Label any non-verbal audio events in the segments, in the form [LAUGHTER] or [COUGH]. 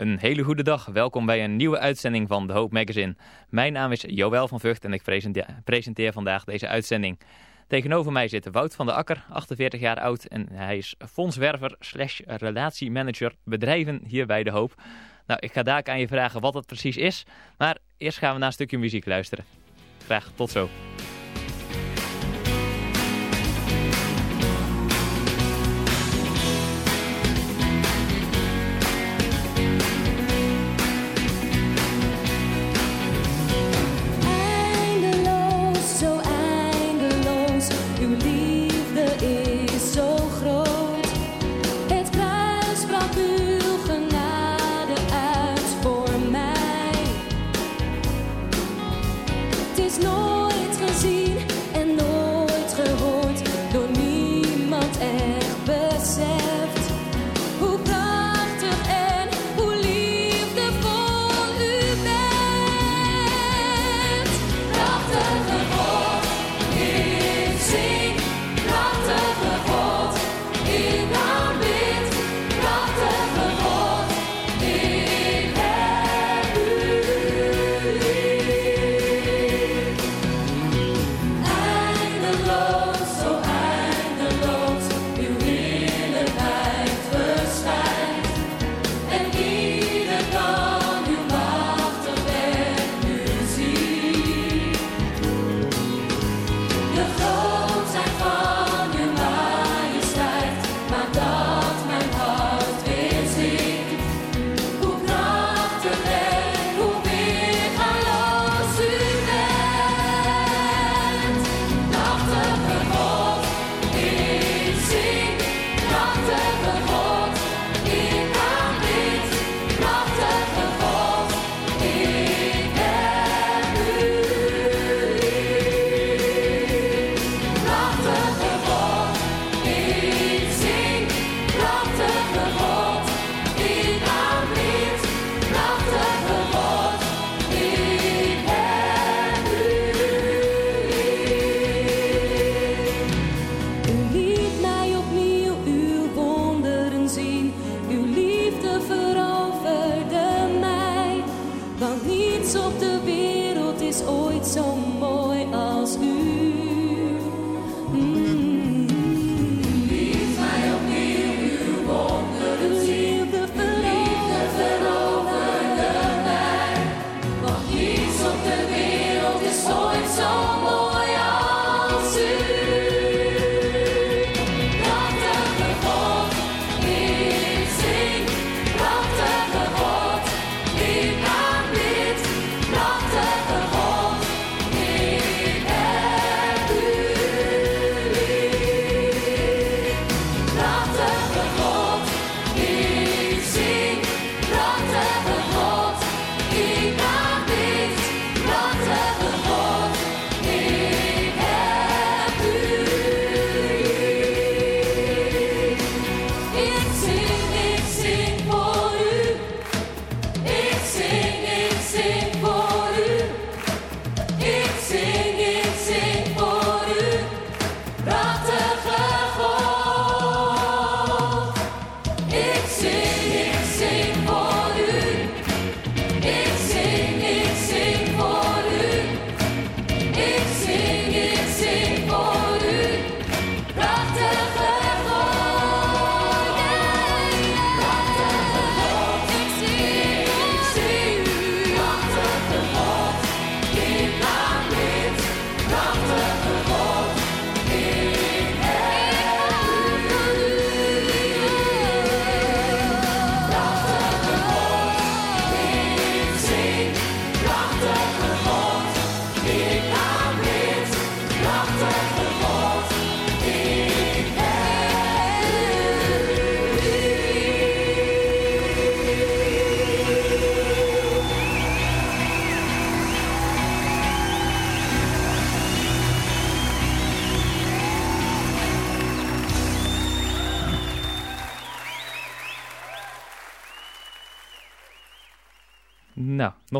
Een hele goede dag. Welkom bij een nieuwe uitzending van The Hope Magazine. Mijn naam is Joël van Vught en ik presenteer vandaag deze uitzending. Tegenover mij zit Wout van der Akker, 48 jaar oud en hij is fondswerver slash relatiemanager bedrijven hier bij De Hoop. Nou, ik ga daar aan je vragen wat het precies is, maar eerst gaan we naar een stukje muziek luisteren. Graag tot zo.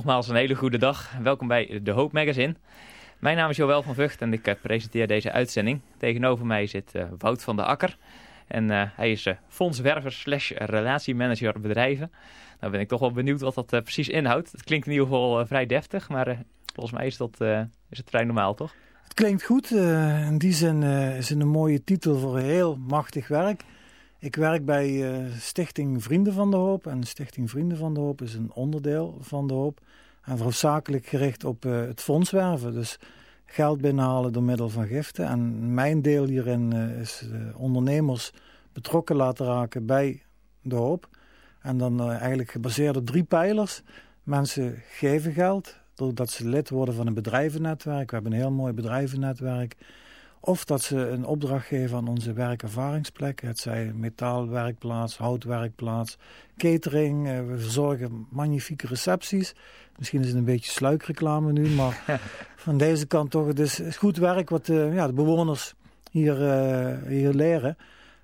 Nogmaals een hele goede dag. Welkom bij De Hoop Magazine. Mijn naam is Joël van Vught en ik eh, presenteer deze uitzending. Tegenover mij zit uh, Wout van der Akker. En uh, hij is uh, fondswerver slash relatiemanager bedrijven. Nou ben ik toch wel benieuwd wat dat precies inhoudt. Het klinkt in ieder geval vrij deftig, maar volgens mij is, dat, is het vrij normaal, toch? Het klinkt goed. in die zin is het een mooie titel voor heel machtig werk. Ik werk bij Stichting Vrienden van de Hoop. En Stichting Vrienden van de Hoop is een onderdeel van de Hoop. En hoofdzakelijk gericht op uh, het fondswerven. Dus geld binnenhalen door middel van giften. En mijn deel hierin uh, is ondernemers betrokken laten raken bij de hoop. En dan eigenlijk gebaseerd op drie pijlers. Mensen geven geld doordat ze lid worden van een bedrijvennetwerk. We hebben een heel mooi bedrijvennetwerk. Of dat ze een opdracht geven aan onze werkervaringsplekken. Het zij metaalwerkplaats, houtwerkplaats, catering. We verzorgen magnifieke recepties. Misschien is het een beetje sluikreclame nu, maar [LAUGHS] van deze kant toch. Het is, goed werk wat uh, ja, de bewoners hier, uh, hier leren.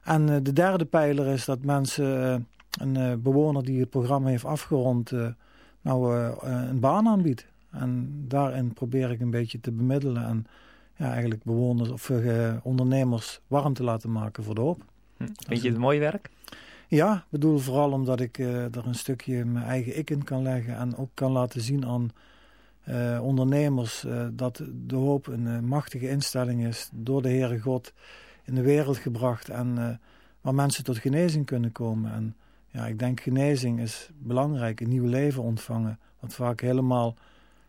En uh, de derde pijler is dat mensen, een bewoner die het programma heeft afgerond, nou een baan aanbiedt. En daarin probeer ik een beetje te bemiddelen en ja, eigenlijk bewoners of ondernemers warm te laten maken voor de hoop. Hm. Vind je het mooi werk? Ja, ik bedoel vooral omdat ik uh, er een stukje mijn eigen ik in kan leggen en ook kan laten zien aan uh, ondernemers dat de hoop een machtige instelling is door de Heere God in de wereld gebracht en waar mensen tot genezing kunnen komen. En ja, ik denk genezing is belangrijk, een nieuw leven ontvangen, wat vaak helemaal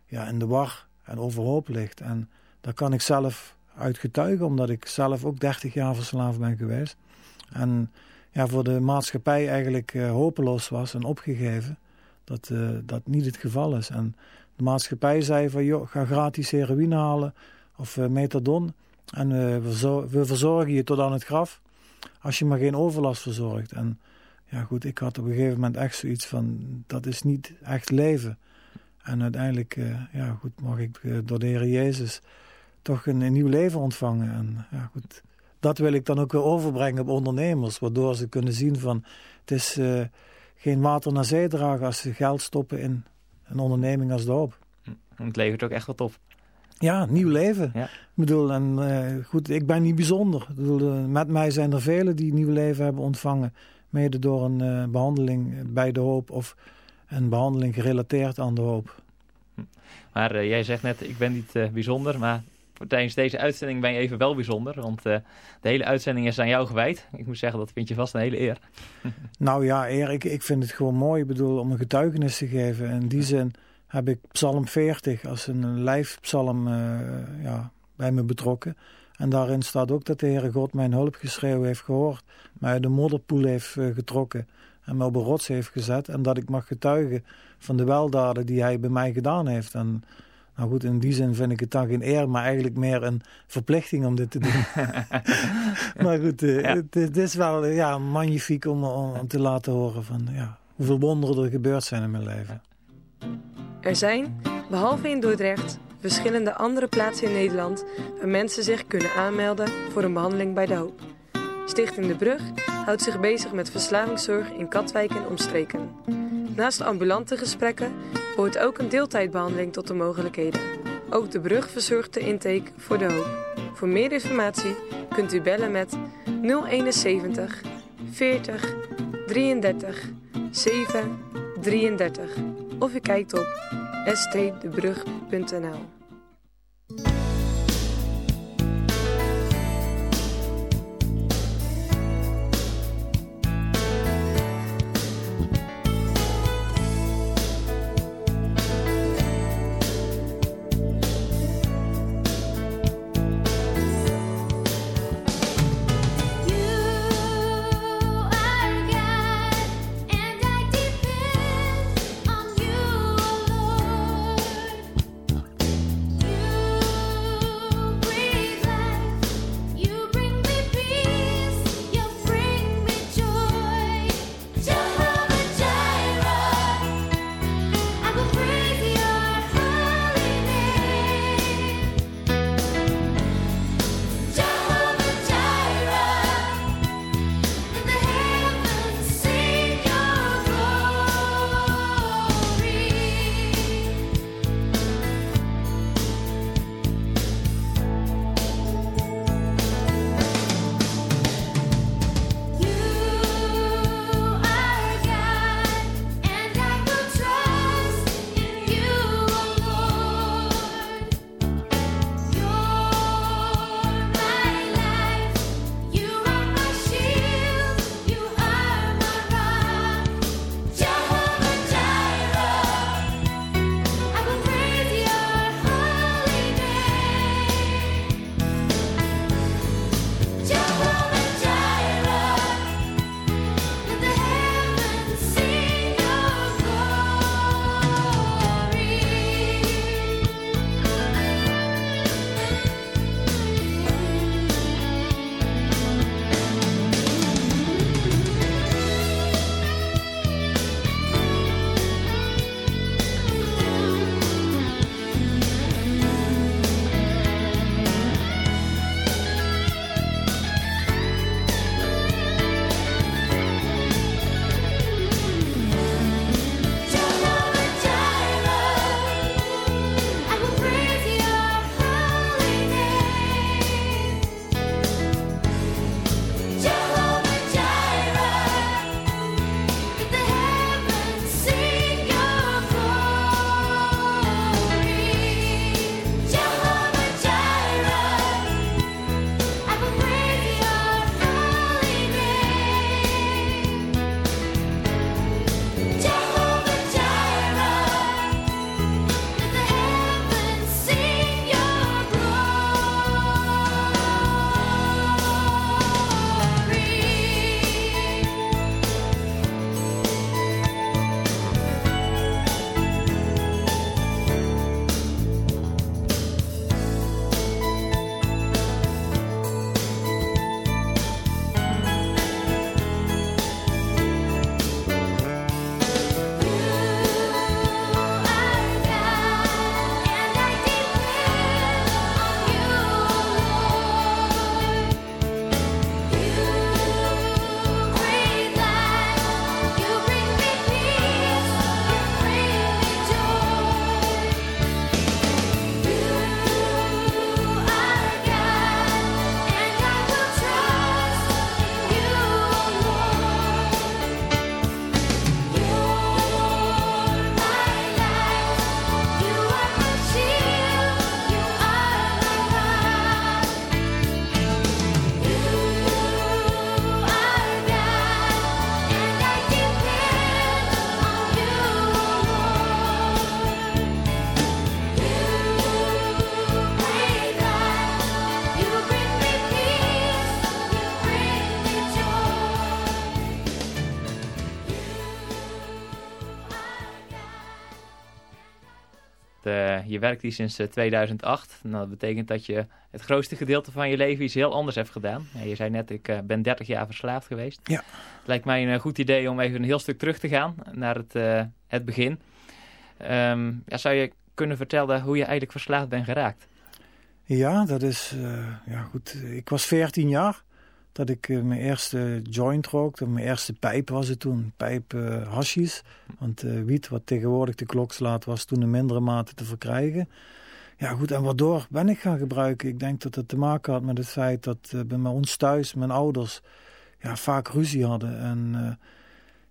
ja, in de war en overhoop ligt. En daar kan ik zelf uit getuigen, omdat ik zelf ook 30 jaar verslaafd ben geweest. En ja, voor de maatschappij eigenlijk uh, hopeloos was en opgegeven. Dat uh, dat niet het geval is. En de maatschappij zei van, joh, ga gratis heroïne halen of uh, methadon. En we, we verzorgen je tot aan het graf, als je maar geen overlast verzorgt. En ja goed, ik had op een gegeven moment echt zoiets van, dat is niet echt leven. En uiteindelijk, ja goed, mag ik door de Heer Jezus toch een, een nieuw leven ontvangen. En ja goed, dat wil ik dan ook weer overbrengen op ondernemers. Waardoor ze kunnen zien van het is uh, geen water naar zee dragen als ze geld stoppen in een onderneming als de hoop. Het levert ook echt wat op. Ja, nieuw leven. Ja. Ik bedoel, en uh, goed, ik ben niet bijzonder. Ik bedoel, uh, met mij zijn er velen die nieuw leven hebben ontvangen. Mede door een behandeling bij de hoop of een behandeling gerelateerd aan de hoop. Hm. Maar jij zegt net, ik ben niet bijzonder, maar tijdens deze uitzending ben je even wel bijzonder. Want uh, de hele uitzending is aan jou gewijd. Ik moet zeggen, dat vind je vast een hele eer. [LAUGHS] nou ja, eer. Ik, ik vind het gewoon mooi. Ik bedoel, om een getuigenis te geven. In die zin heb ik Psalm 40 als een lijfpsalm ja, bij me betrokken. En daarin staat ook dat de Heere God mijn hulpgeschreeuw heeft gehoord. Mij uit de modderpoel heeft getrokken. En me op een rots heeft gezet. En dat ik mag getuigen van de weldaden die hij bij mij gedaan heeft. En nou goed, in die zin vind ik het dan geen eer, maar eigenlijk meer een verplichting om dit te doen. [LAUGHS] maar goed, uh, het, is wel ja, magnifiek om, om, te laten horen van ja, hoeveel wonderen er gebeurd zijn in mijn leven. Er zijn, behalve in Dordrecht, verschillende andere plaatsen in Nederland waar mensen zich kunnen aanmelden voor een behandeling bij de hoop. Stichting De Brug houdt zich bezig met verslavingszorg in Katwijk en omstreken. Naast ambulante gesprekken hoort ook een deeltijdbehandeling tot de mogelijkheden. Ook de brug verzorgt de intake voor de hoop. Voor meer informatie kunt u bellen met 071 40 33 7 33 of u kijkt op stdebrug.nl. je werkt hier sinds 2008. Nou, dat betekent dat je het grootste gedeelte van je leven iets heel anders hebt gedaan. Je zei net, ik ben 30 jaar verslaafd geweest. Ja. Het lijkt mij een goed idee om even een heel stuk terug te gaan naar het, het begin. Um, ja, zou je kunnen vertellen hoe je eigenlijk verslaafd bent geraakt? Ja, dat is... ja goed, ik was 14 jaar dat ik uh, mijn eerste joint rookte. Mijn eerste pijp was het toen, pijp uh, hashis. Want uh, wiet, wat tegenwoordig de klok slaat, was toen in mindere mate te verkrijgen. Ja goed, en waardoor ben ik gaan gebruiken? Ik denk dat het te maken had met het feit dat bij ons thuis, mijn ouders, ja, vaak ruzie hadden. En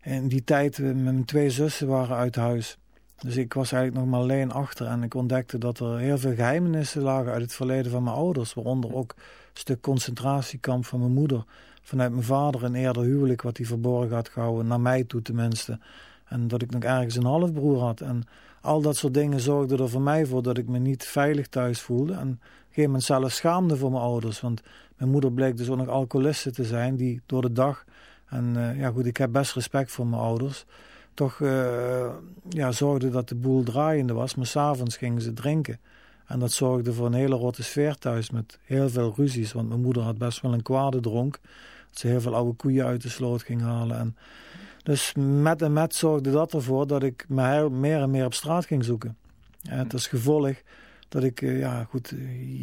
in die tijd, mijn twee zussen waren uit huis. Dus ik was eigenlijk nog maar alleen achter en ik ontdekte dat er heel veel geheimenissen lagen uit het verleden van mijn ouders. Waaronder ook stuk concentratiekamp van mijn moeder. Vanuit mijn vader een eerder huwelijk wat hij verborgen had gehouden. Naar mij toe tenminste. En dat ik nog ergens een halfbroer had. En al dat soort dingen zorgden er voor mij voor dat ik me niet veilig thuis voelde. En op een gegeven moment zelfs schaamde voor mijn ouders. Want mijn moeder bleek dus ook nog alcoholiste te zijn. Die door de dag... En uh, ja goed, ik heb best respect voor mijn ouders. Toch uh, ja, zorgde dat de boel draaiende was. Maar s'avonds gingen ze drinken. En dat zorgde voor een hele rotte sfeer thuis met heel veel ruzies. Want mijn moeder had best wel een kwade dronk. Dat ze heel veel oude koeien uit de sloot ging halen. En dus met en met zorgde dat ervoor dat ik me meer en meer op straat ging zoeken. En het is gevolg dat ik, eh, ja goed,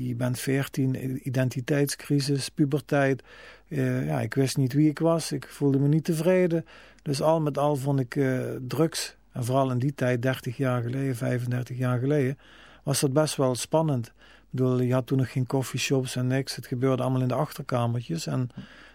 je bent 14, identiteitscrisis, puberteit. Uh, ja, ik wist niet wie ik was, ik voelde me niet tevreden. Dus al met al vond ik drugs, en vooral in die tijd, 30 jaar geleden, 35 jaar geleden was dat best wel spannend. Ik bedoel, je had toen nog geen coffeeshops en niks. Het gebeurde allemaal in de achterkamertjes. En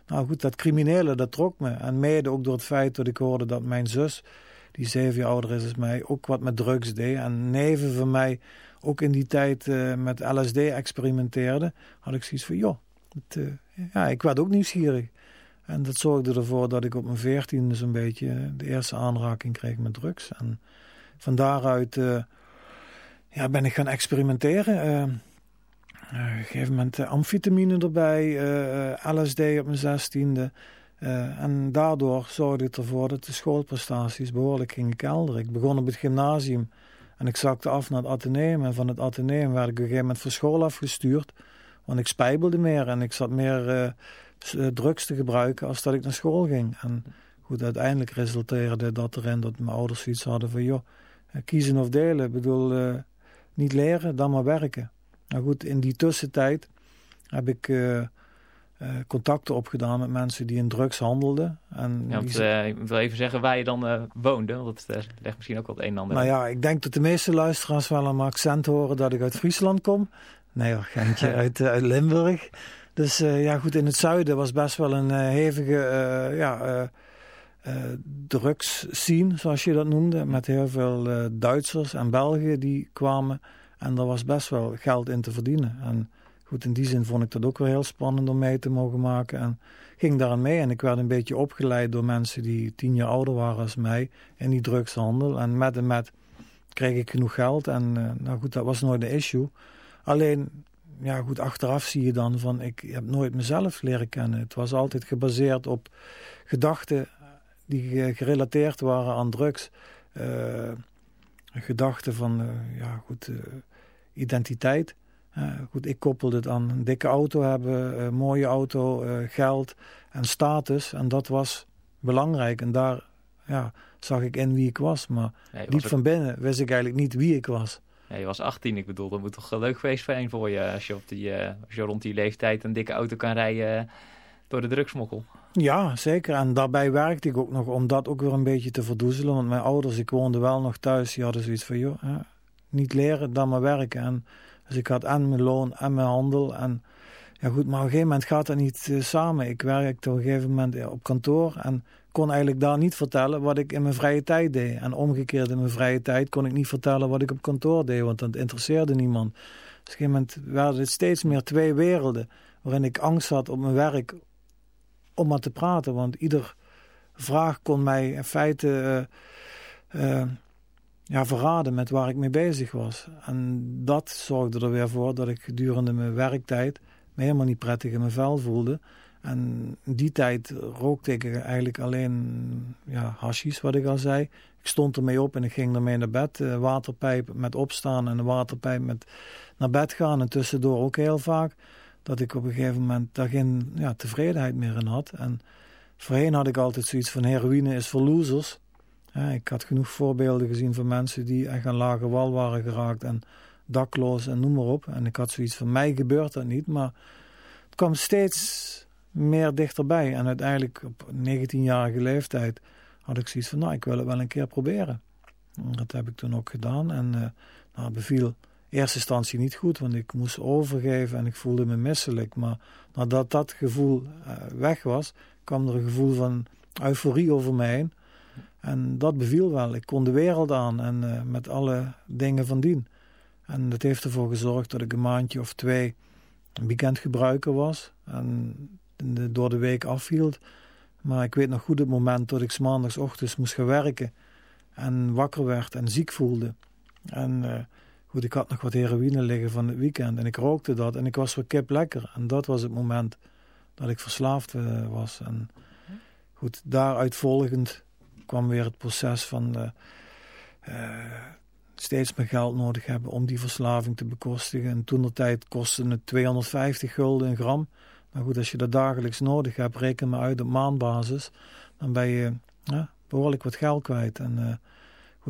nou goed, dat criminele, dat trok me. En mede ook door het feit dat ik hoorde dat mijn zus, die zeven jaar ouder is als mij, ook wat met drugs deed. En neven van mij ook in die tijd uh, met LSD experimenteerde. Had ik zoiets van, joh, het, uh, ja, ik werd ook nieuwsgierig. En dat zorgde ervoor dat ik op mijn veertiende zo'n beetje de eerste aanraking kreeg met drugs. En van daaruit... Uh, ja, ben ik gaan experimenteren. Uh, op een gegeven moment uh, amfetamine erbij, uh, LSD op mijn zestiende. en daardoor zorgde het ervoor dat de schoolprestaties behoorlijk gingen kelderen. Ik begon op het gymnasium en ik zakte af naar het ateneum. En van het ateneum werd ik op een gegeven moment voor school afgestuurd. Want ik spijbelde meer en ik zat meer drugs te gebruiken als dat ik naar school ging. En goed, uiteindelijk resulteerde dat erin dat mijn ouders zoiets hadden van... joh, kiezen of delen. Ik bedoel, niet leren, dan maar werken. Nou goed, in die tussentijd heb ik uh, uh, contacten opgedaan met mensen die in drugs handelden. En ja, want, uh, ik wil even zeggen waar je dan woonde, want dat legt misschien ook wel het een en ander. Nou ja, ik denk dat de meeste luisteraars wel mijn accent horen dat ik uit Friesland kom. Nee hoor, [LAUGHS] uit, uit Limburg. Dus ja goed, in het zuiden was best wel een hevige ja, drugs scene, zoals je dat noemde. Met heel veel Duitsers en Belgen die kwamen en er was best wel geld in te verdienen. En goed, in die zin vond ik dat ook wel heel spannend om mee te mogen maken. En ging daar mee. En ik werd een beetje opgeleid door mensen die tien jaar ouder waren als mij in die drugshandel. En met en met kreeg ik genoeg geld. En uh, nou goed, dat was nooit een issue. Alleen, ja goed, achteraf zie je dan van, ik heb nooit mezelf leren kennen. Het was altijd gebaseerd op gedachten die gerelateerd waren aan drugs. Uh, gedachten van, uh, ja goed, identiteit. Goed, ik koppelde het aan een dikke auto hebben, een mooie auto, geld en status. En dat was belangrijk. En daar ja, zag ik in wie ik was. Maar ja, diep van binnen wist ik eigenlijk niet wie ik was. Ja, je was 18, ik bedoel, dat moet toch leuk feest zijn voor je als je, op die, als je rond die leeftijd een dikke auto kan rijden door de drugsmokkel. Ja, zeker. En daarbij werkte ik ook nog om dat ook weer een beetje te verdoezelen. Want mijn ouders, ik woonde wel nog thuis, die hadden zoiets van, joh, niet leren, dan maar werken. En, dus ik had en mijn loon en mijn handel. En ja goed, maar op een gegeven moment gaat dat niet uh, samen. Ik werkte op een gegeven moment op kantoor en kon eigenlijk daar niet vertellen wat ik in mijn vrije tijd deed. En omgekeerd in mijn vrije tijd kon ik niet vertellen wat ik op kantoor deed, want dat interesseerde niemand. Op een gegeven moment werden het steeds meer twee werelden, waarin ik angst had op mijn werk om maar te praten. Want ieder vraag kon mij in feite... Uh, uh, ja, verraden met waar ik mee bezig was. En dat zorgde er weer voor dat ik gedurende mijn werktijd me helemaal niet prettig in mijn vel voelde. En die tijd rookte ik eigenlijk alleen ja, hashis, wat ik al zei. Ik stond ermee op en ik ging ermee naar bed. Uh, waterpijp met opstaan en een waterpijp met naar bed gaan. En tussendoor ook heel vaak. Dat ik op een gegeven moment daar geen ja, tevredenheid meer in had. En voorheen had ik altijd zoiets van heroïne is voor losers. Ik had genoeg voorbeelden gezien van mensen die echt aan lage wal waren geraakt. En dakloos en noem maar op. En ik had zoiets van mij gebeurt dat niet. Maar het kwam steeds meer dichterbij. En uiteindelijk op 19-jarige leeftijd had ik zoiets van, nou, ik wil het wel een keer proberen. dat heb ik toen ook gedaan. En uh, nou, beviel eerste instantie niet goed, want ik moest overgeven en ik voelde me misselijk. Maar nadat dat gevoel uh, weg was, kwam er een gevoel van euforie over mij heen. En dat beviel wel. Ik kon de wereld aan en uh, met alle dingen van dien. En dat heeft ervoor gezorgd dat ik een maandje of twee een gebruiker was. En door de week afhield. Maar ik weet nog goed het moment dat ik maandagsochtends moest gaan werken. En wakker werd en ziek voelde. En uh, goed, ik had nog wat heroïne liggen van het weekend. En ik rookte dat en ik was weer kip lekker. En dat was het moment dat ik verslaafd uh, was. En goed, daaruit volgend kwam weer het proces van... Uh, steeds meer geld nodig hebben om die verslaving te bekostigen. En toen de tijd kostte het 250 gulden een gram. Maar goed, als je dat dagelijks nodig hebt, reken maar uit op maandbasis, dan ben je behoorlijk wat geld kwijt. En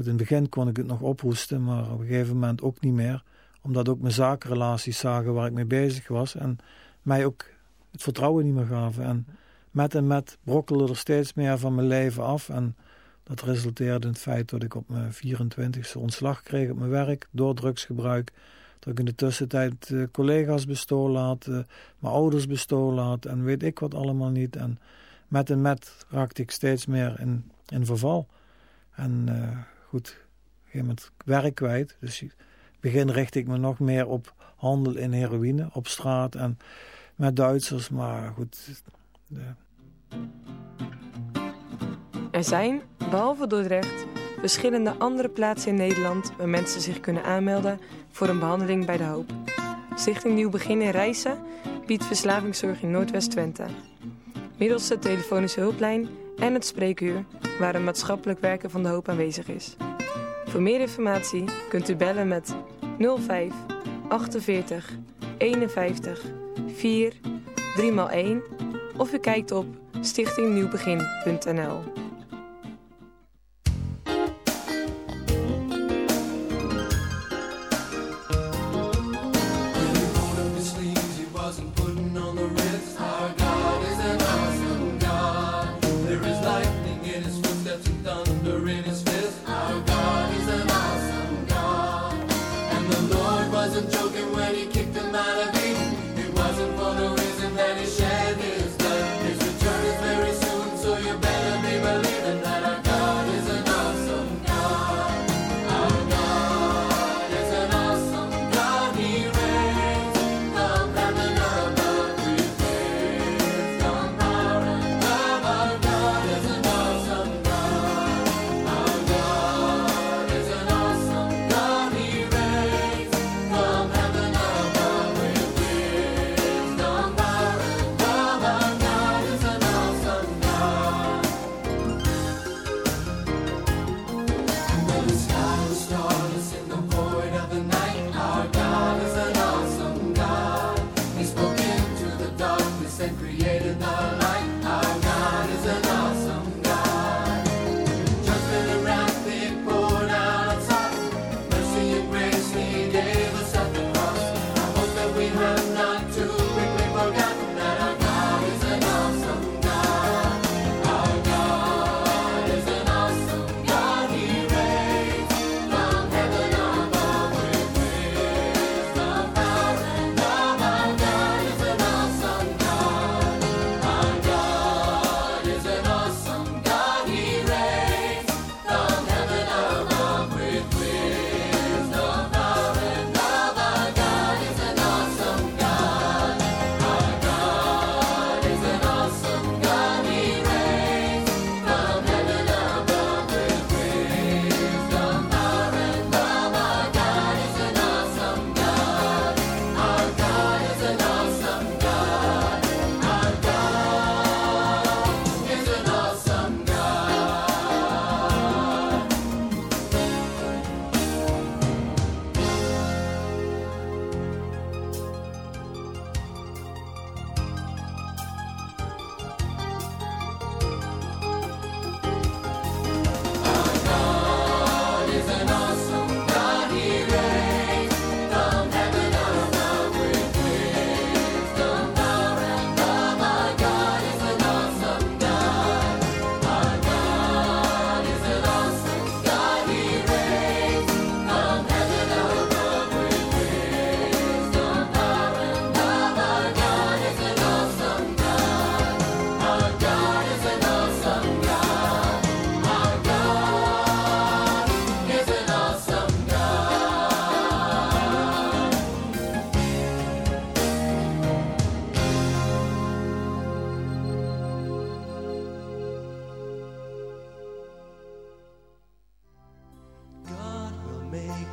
in het begin kon ik het nog ophoesten, maar op een gegeven moment ook niet meer. Omdat ook mijn zakenrelaties zagen waar ik mee bezig was en mij ook het vertrouwen niet meer gaven. En met en met brokkelde er steeds meer van mijn leven af. En dat resulteerde in het feit dat ik op mijn 24e ontslag kreeg op mijn werk door drugsgebruik. Dat ik in de tussentijd uh, collega's bestolen had, uh, mijn ouders bestolen had en weet ik wat allemaal niet. En met en met raakte ik steeds meer in, in verval. En uh, goed, op een werk kwijt. Dus in het begin richtte ik me nog meer op handel in heroïne op straat en met Duitsers. Maar goed. Er zijn, behalve Dordrecht, verschillende andere plaatsen in Nederland waar mensen zich kunnen aanmelden voor een behandeling bij de hoop. Stichting Nieuw Begin in Rijssen biedt verslavingszorg in Noordwest-Twente. Middels de telefonische hulplijn en het spreekuur waar een maatschappelijk werker van de hoop aanwezig is. Voor meer informatie kunt u bellen met 05 48 51 4 3x1 of u kijkt op stichtingnieuwbegin.nl.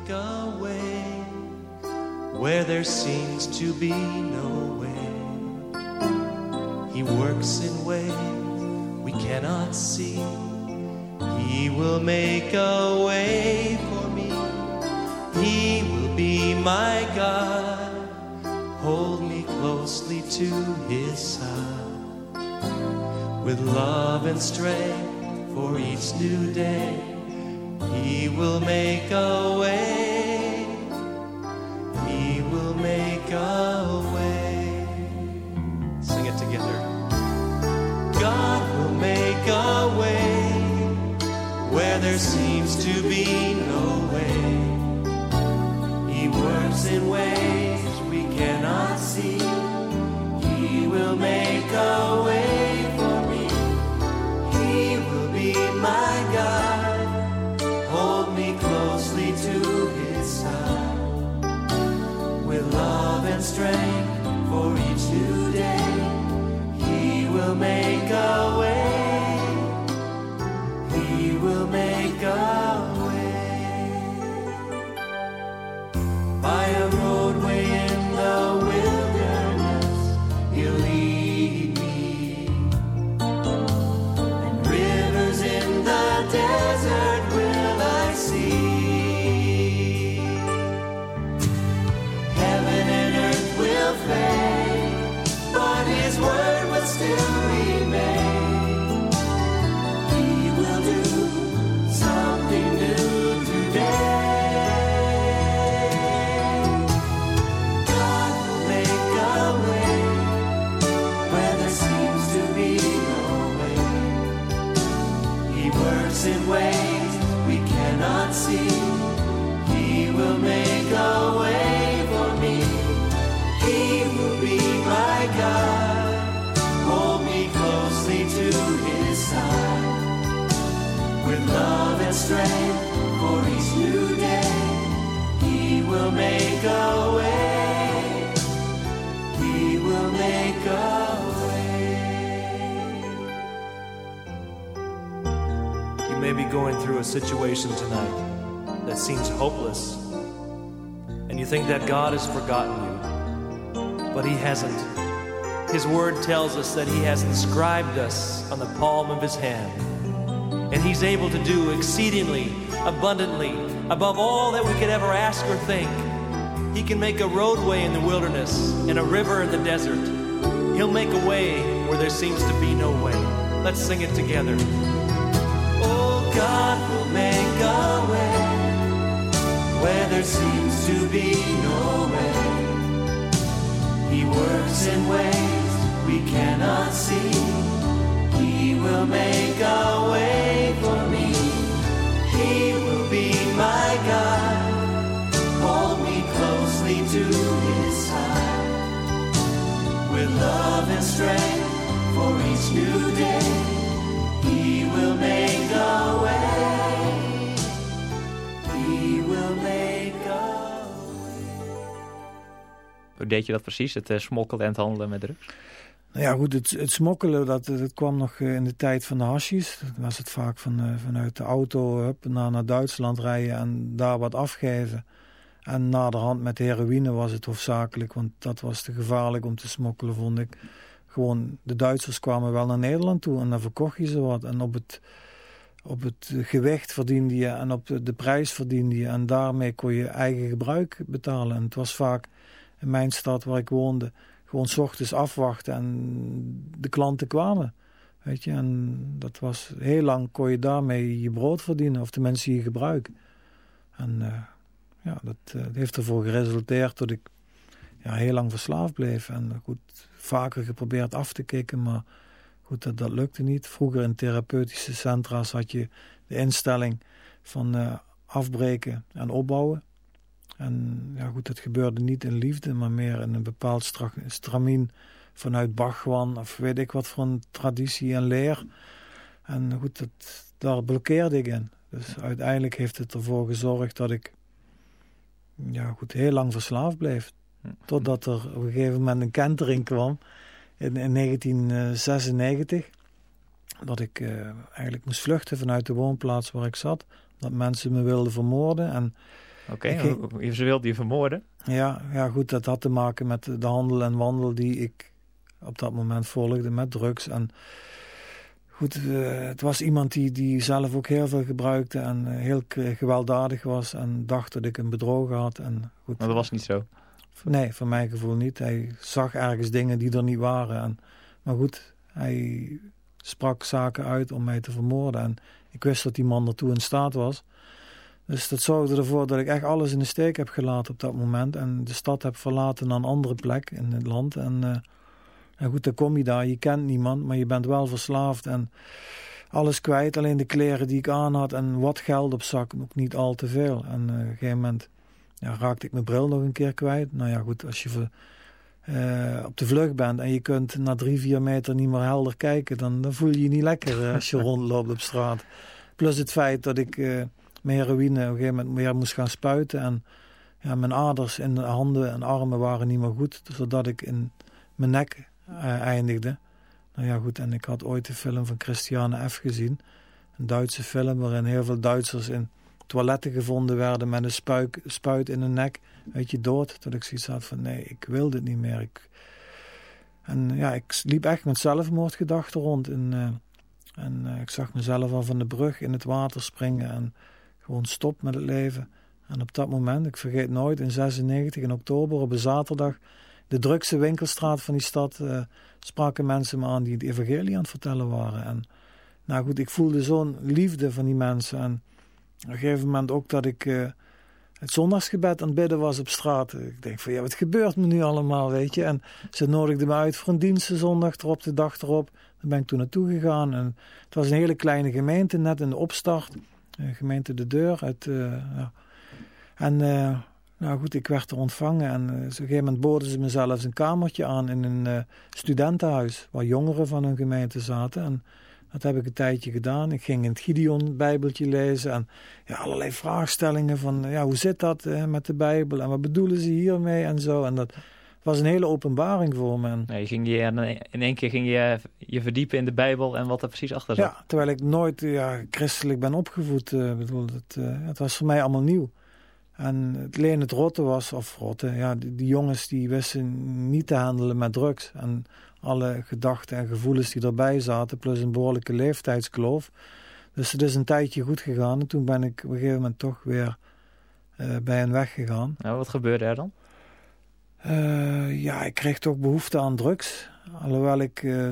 make a way where there seems to be no way. He works in ways we cannot see. He will make a way for me. He will be my God. Hold me closely to his side with love and strength for each new day he will make a way. Situation tonight that seems hopeless, and you think that God has forgotten you, but He hasn't. His word tells us that He has inscribed us on the palm of His hand, and He's able to do exceedingly abundantly above all that we could ever ask or think. He can make a roadway in the wilderness and a river in the desert. He'll make a way where there seems to be no way. Let's sing it together. God will make a way where there seems to be no way. He works in ways we cannot see. He will make a way for me. He will be my God. Hold me closely to his side. With love and strength for each new day. Deed je dat precies, het uh, smokkelen en het handelen met drugs? Nou ja, goed, het, smokkelen, dat, dat kwam nog in de tijd van de hasjes. Dan was het vaak van, uh, vanuit de auto hup, naar, naar Duitsland rijden en daar wat afgeven. En naderhand met heroïne was het hoofdzakelijk, want dat was te gevaarlijk om te smokkelen, vond ik. Gewoon, de Duitsers kwamen wel naar Nederland toe en dan verkocht je ze wat. En op het, op het gewicht verdiende je en op de, de prijs verdiende je. En daarmee kon je eigen gebruik betalen. En het was vaak in mijn stad waar ik woonde, gewoon ochtends afwachten en de klanten kwamen. Weet je, en dat was heel lang kon je daarmee je brood verdienen, of de mensen je gebruik. En uh, ja, dat, uh, heeft ervoor geresulteerd dat ik ja, heel lang verslaafd bleef. En goed, vaker geprobeerd af te kicken, maar goed, dat, dat lukte niet. Vroeger in therapeutische centra's had je de instelling van uh, afbreken en opbouwen. En ja, goed, dat gebeurde niet in liefde, maar meer in een bepaald stramien vanuit Bachwan of weet ik wat voor een traditie en leer. En goed, dat, daar blokkeerde ik in. Dus uiteindelijk heeft het ervoor gezorgd dat ik ja, goed, heel lang verslaafd bleef. Totdat er op een gegeven moment een kentering kwam in, in 1996. Dat ik uh, eigenlijk moest vluchten vanuit de woonplaats waar ik zat. Dat mensen me wilden vermoorden. En Oké, okay, ze wilde je vermoorden? Ja, ja, goed, dat had te maken met de handel en wandel die ik op dat moment volgde met drugs. En goed, uh, het was iemand die, die zelf ook heel veel gebruikte en uh, heel gewelddadig was en dacht dat ik hem bedrogen had. En goed, maar dat was niet zo? Nee, voor mijn gevoel niet. Hij zag ergens dingen die er niet waren. En, maar goed, hij sprak zaken uit om mij te vermoorden. En ik wist dat die man ertoe in staat was. Dus dat zorgde ervoor dat ik echt alles in de steek heb gelaten op dat moment. En de stad heb verlaten naar een andere plek in het land. En, uh, en goed, dan kom je daar. Je kent niemand, maar je bent wel verslaafd. En alles kwijt. Alleen de kleren die ik aan had en wat geld op zak. Ook niet al te veel. En uh, op een gegeven moment ja, raakte ik mijn bril nog een keer kwijt. Nou ja, goed, als je uh, op de vlucht bent en je kunt na drie, vier meter niet meer helder kijken, dan, dan voel je je niet lekker als je [LAUGHS] rondloopt op straat. Plus het feit dat ik mijn heroïne op een gegeven moment weer moest gaan spuiten. En ja, mijn aders in de handen en armen waren niet meer goed, zodat ik in mijn nek uh, eindigde. Nou ja, goed, en ik had ooit de film van Christiane F. gezien. Een Duitse film waarin heel veel Duitsers in toiletten gevonden werden met een spuit in hun nek. Weet je, dood. Dat ik zoiets had van, nee, ik wil dit niet meer. Ik... En ja, ik liep echt met zelfmoordgedachten rond. En, uh, en uh, ik zag mezelf al van de brug in het water springen en gewoon stop met het leven. En op dat moment, ik vergeet nooit, in 96 in oktober op een zaterdag, de drukste winkelstraat van die stad, uh, spraken mensen me aan die het evangelie aan het vertellen waren. En nou goed, ik voelde zo'n liefde van die mensen. En op een gegeven moment ook dat ik uh, het zondagsgebed aan het bidden was op straat. Ik denk van ja, wat gebeurt me nu allemaal, weet je. En ze nodigden me uit voor een dienstenzondag erop, de dag erop. Daar ben ik toen naartoe gegaan. En het was een hele kleine gemeente, net in de opstart. Eh, gemeente De Deur. Uit, ja. En uh, nou goed, ik werd er ontvangen en op een gegeven moment boden ze me zelfs een kamertje aan in een studentenhuis waar jongeren van hun gemeente zaten. En dat heb ik een tijdje gedaan. Ik ging in het Gideon-bijbeltje lezen en ja, allerlei vraagstellingen van ja, hoe zit dat met de Bijbel en wat bedoelen ze hiermee en zo. En dat, was een hele openbaring voor me. Ja, je ging je, in één keer ging je je verdiepen in de Bijbel en wat er precies achter zat. Ja, terwijl ik nooit ja, christelijk ben opgevoed. Uh, bedoel, het, uh, het was voor mij allemaal nieuw. En alleen het rotte was, of rotte, ja, die, die, jongens die wisten niet te handelen met drugs. En alle gedachten en gevoelens die erbij zaten, plus een behoorlijke leeftijdskloof. Dus het is een tijdje goed gegaan. En toen ben ik op een gegeven moment toch weer uh, bij hen weggegaan. Nou, wat gebeurde er dan? Uh, ja, ik kreeg toch behoefte aan drugs. Alhoewel ik uh,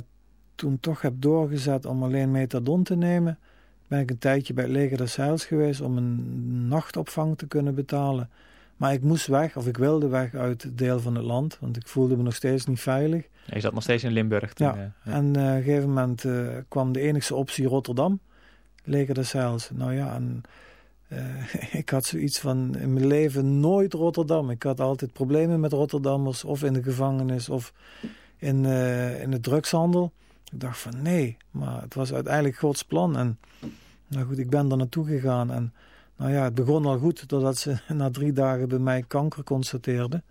toen toch heb doorgezet om alleen metadon te nemen, ben ik een tijdje bij het leger des Heils geweest om een nachtopvang te kunnen betalen. Maar ik moest weg, of ik wilde weg uit het deel van het land, want ik voelde me nog steeds niet veilig. Je zat nog steeds in Limburg toen, ja. ja. en uh, op een gegeven moment kwam de enige optie Rotterdam, leger des Heils. Nou ja, en uh, [LAUGHS] ik had zoiets van in mijn leven nooit Rotterdam. Ik had altijd problemen met Rotterdammers, of in de gevangenis of in, uh, in de drugshandel. Ik dacht van nee, maar het was uiteindelijk Gods plan. En nou goed, ik ben er naartoe gegaan. En nou ja, het begon al goed doordat ze [LAUGHS] na drie dagen bij mij kanker constateerden.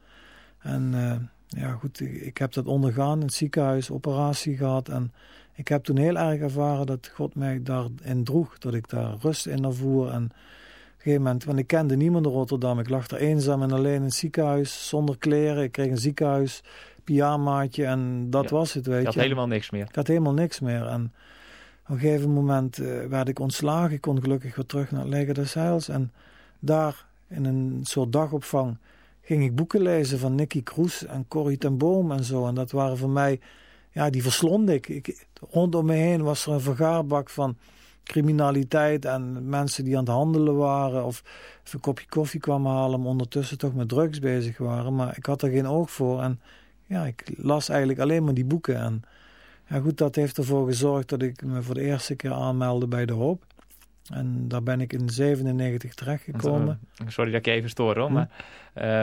En uh, ja goed, ik heb dat ondergaan in het ziekenhuis, operatie gehad. En ik heb toen heel erg ervaren dat God mij daarin droeg. Dat ik daar rust in ervoer en gegeven moment, want ik kende niemand in Rotterdam. Ik lag er eenzaam en alleen in het ziekenhuis, zonder kleren. Ik kreeg een ziekenhuis, pyjamaatje en dat was het, weet je. had helemaal niks meer. Ik had helemaal niks meer. En op een gegeven moment uh, werd ik ontslagen. Ik kon gelukkig weer terug naar het leger des Heils. En daar, in een soort dagopvang, ging ik boeken lezen van Nicky Kroes en Corrie ten Boom en zo. En dat waren voor mij, ja, die verslond ik. ik rondom me heen was er een vergaarbak van criminaliteit en mensen die aan het handelen waren of een kopje koffie kwamen halen, maar ondertussen toch met drugs bezig waren. Maar ik had er geen oog voor en ja, ik las eigenlijk alleen maar die boeken. En ja, goed, dat heeft ervoor gezorgd dat ik me voor de eerste keer aanmeldde bij De Hoop. En daar ben ik in 97 terechtgekomen. Sorry dat ik je even stoor hoor, hm? maar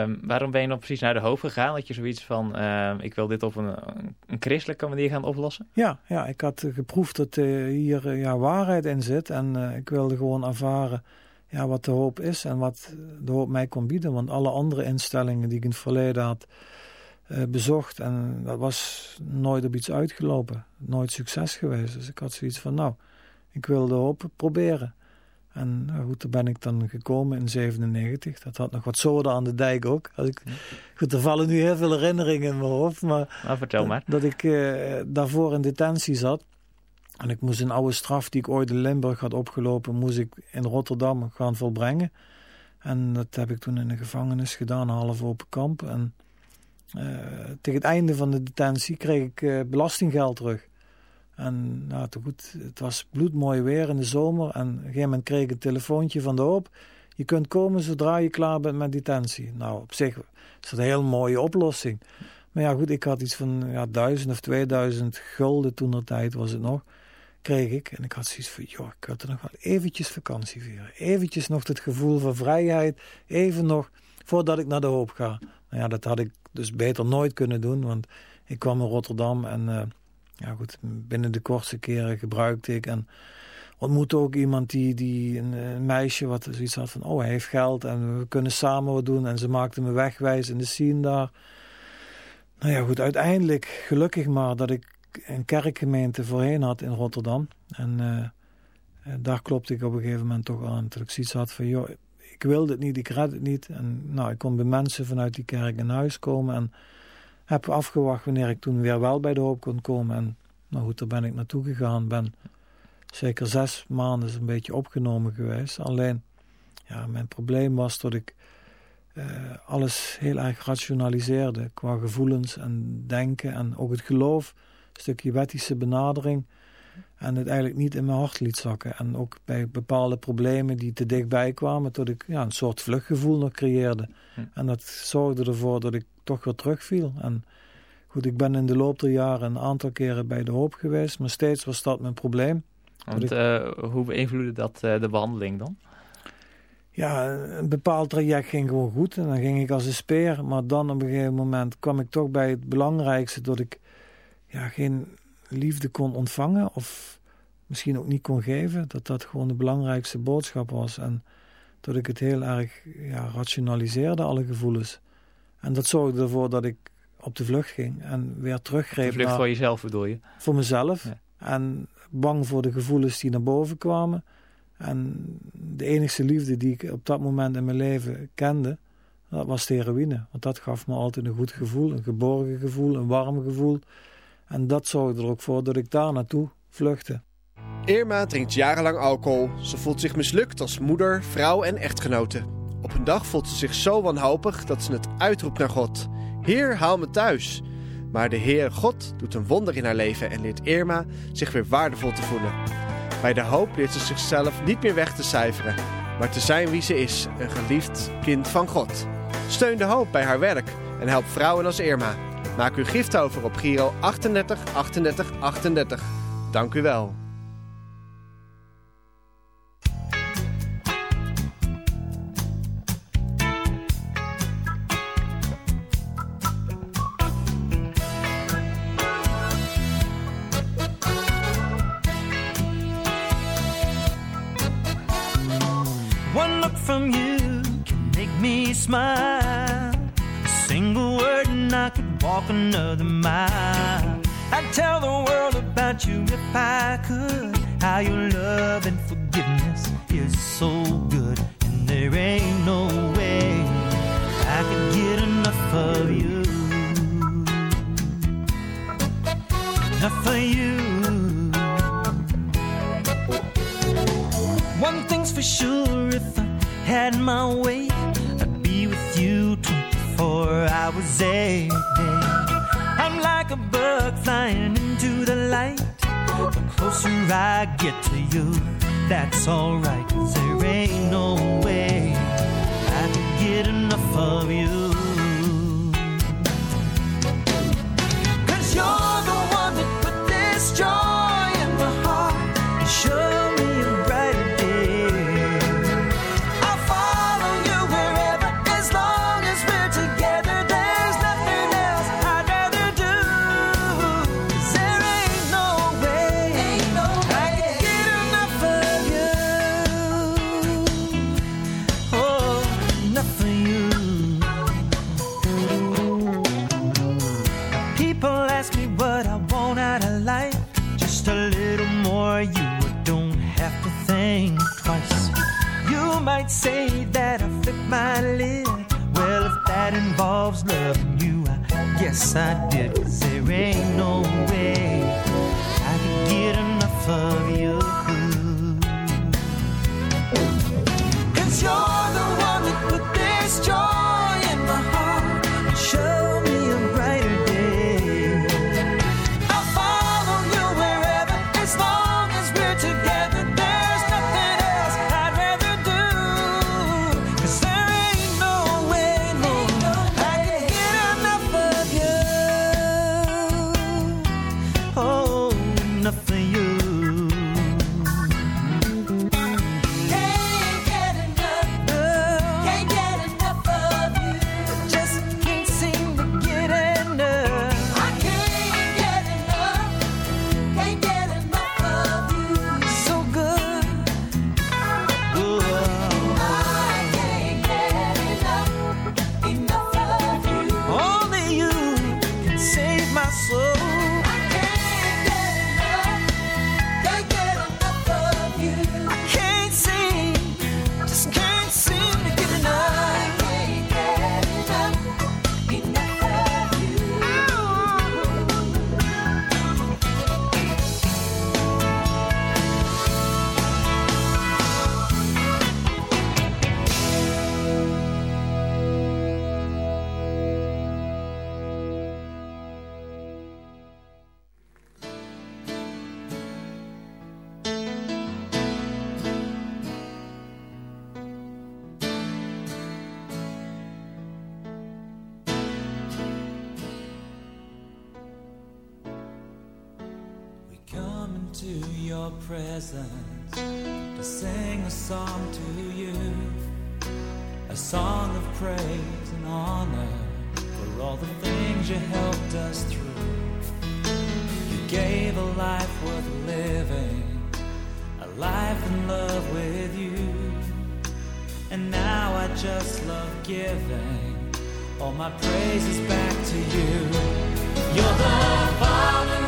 um, waarom ben je nog precies naar de hoofd gegaan? Had je zoiets van, uh, ik wil dit op een, een, christelijke manier gaan oplossen? Ja, ja ik had geproefd dat uh, hier ja, waarheid in zit. En eh, ik wilde gewoon ervaren ja, wat de hoop is en wat de hoop mij kon bieden. Want alle andere instellingen die ik in het verleden had eh, bezocht, en dat was nooit op iets uitgelopen. Nooit succes geweest. Dus ik had zoiets van, nou, ik wil de hoop proberen. En nou goed, daar ben ik dan gekomen in 97. Dat had nog wat zoden aan de dijk ook. Als ik, goed, er vallen nu heel veel herinneringen in mijn hoofd. Maar, nou, vertel maar. Dat, ik uh, daarvoor in detentie zat. En ik moest een oude straf die ik ooit in Limburg had opgelopen, moest ik in Rotterdam gaan volbrengen. En dat heb ik toen in de gevangenis gedaan, half open kamp. En uh, tegen het einde van de detentie kreeg ik uh, belastinggeld terug. En nou, goed, het was bloedmooi weer in de zomer. En op een gegeven moment kreeg ik een telefoontje van de hoop. Je kunt komen zodra je klaar bent met detentie. Nou, op zich is dat een heel mooie oplossing. Maar ja, goed, ik had iets van ja, duizend of 2000 gulden toen de tijd was het nog. Kreeg ik. En ik had zoiets van, joh, ik had er nog wel eventjes vakantie vieren. Eventjes nog het gevoel van vrijheid. Even nog, voordat ik naar de hoop ga. Nou ja, dat had ik dus beter nooit kunnen doen. Want ik kwam in Rotterdam en... Uh, ja goed, binnen de kortste keren gebruikte ik en ontmoette ook iemand die, die een, meisje wat zoiets had van, oh hij heeft geld en we kunnen samen wat doen. En ze maakte me wegwijs in de scene daar. Nou ja goed, uiteindelijk gelukkig maar dat ik een kerkgemeente voorheen had in Rotterdam. En uh, daar klopte ik op een gegeven moment toch aan. Dat ik zoiets had van, joh, ik wil dit niet, ik red het niet. En nou, ik kon bij mensen vanuit die kerk in huis komen en heb afgewacht wanneer ik toen weer wel bij de hoop kon komen. En nou goed, daar ben ik naartoe gegaan. Ben zeker zes maanden een beetje opgenomen geweest. Alleen, ja, mijn probleem was dat ik uh, alles heel erg rationaliseerde. Qua gevoelens en denken en ook het geloof. Een stukje wettische benadering. En het eigenlijk niet in mijn hart liet zakken. En ook bij bepaalde problemen die te dichtbij kwamen, tot ik ja, een soort vluchtgevoel nog creëerde. Hm. En dat zorgde ervoor dat ik toch weer terugviel. En goed, ik ben in de loop der jaren een aantal keren bij de hoop geweest, maar steeds was dat mijn probleem. Want, ik... uh, hoe beïnvloedde dat uh, de behandeling dan? Ja, een bepaald traject ging gewoon goed en dan ging ik als een speer. Maar dan op een gegeven moment kwam ik toch bij het belangrijkste dat ik ja, geen liefde kon ontvangen of misschien ook niet kon geven. Dat dat gewoon de belangrijkste boodschap was. En dat ik het heel erg ja, rationaliseerde, alle gevoelens. En dat zorgde ervoor dat ik op de vlucht ging en weer teruggreep. De vlucht naar, voor jezelf bedoel je? Voor mezelf. En bang voor de gevoelens die naar boven kwamen. En de enige liefde die ik op dat moment in mijn leven kende, dat was de heroïne. Want dat gaf me altijd een goed gevoel, een geborgen gevoel, een warm gevoel. En dat zorgde er ook voor dat ik daar naartoe vluchtte. Irma drinkt jarenlang alcohol. Ze voelt zich mislukt als moeder, vrouw en echtgenote. Op een dag voelt ze zich zo wanhopig dat ze het uitroept naar God. Heer, haal me thuis. Maar de Heer God doet een wonder in haar leven en leert Irma zich weer waardevol te voelen. Bij de hoop leert ze zichzelf niet meer weg te cijferen, maar te zijn wie ze is, een geliefd kind van God. Steun de hoop bij haar werk en help vrouwen als Irma. Maak uw gift over op Giro 38 38 38. Dank u wel. Walk another mile. I'd tell the world about you if I could. How your love and forgiveness is so good. And there ain't no way I could get enough of you. Enough of you. One thing's for sure if I had my way 24 hours a day. I'm like a bug flying into the light. The closer I get to you, that's alright. Cause there ain't no way I can get enough of you. might say that I flipped my lid. Well, if that involves loving you, I guess I did. Cause there ain't no way I could get enough of you. To your presence to sing a song to you, a song of praise and honor for all the things you helped us through. You gave a life worth living, a life in love with you, and now I just love giving all my praises back to you. You're the Father.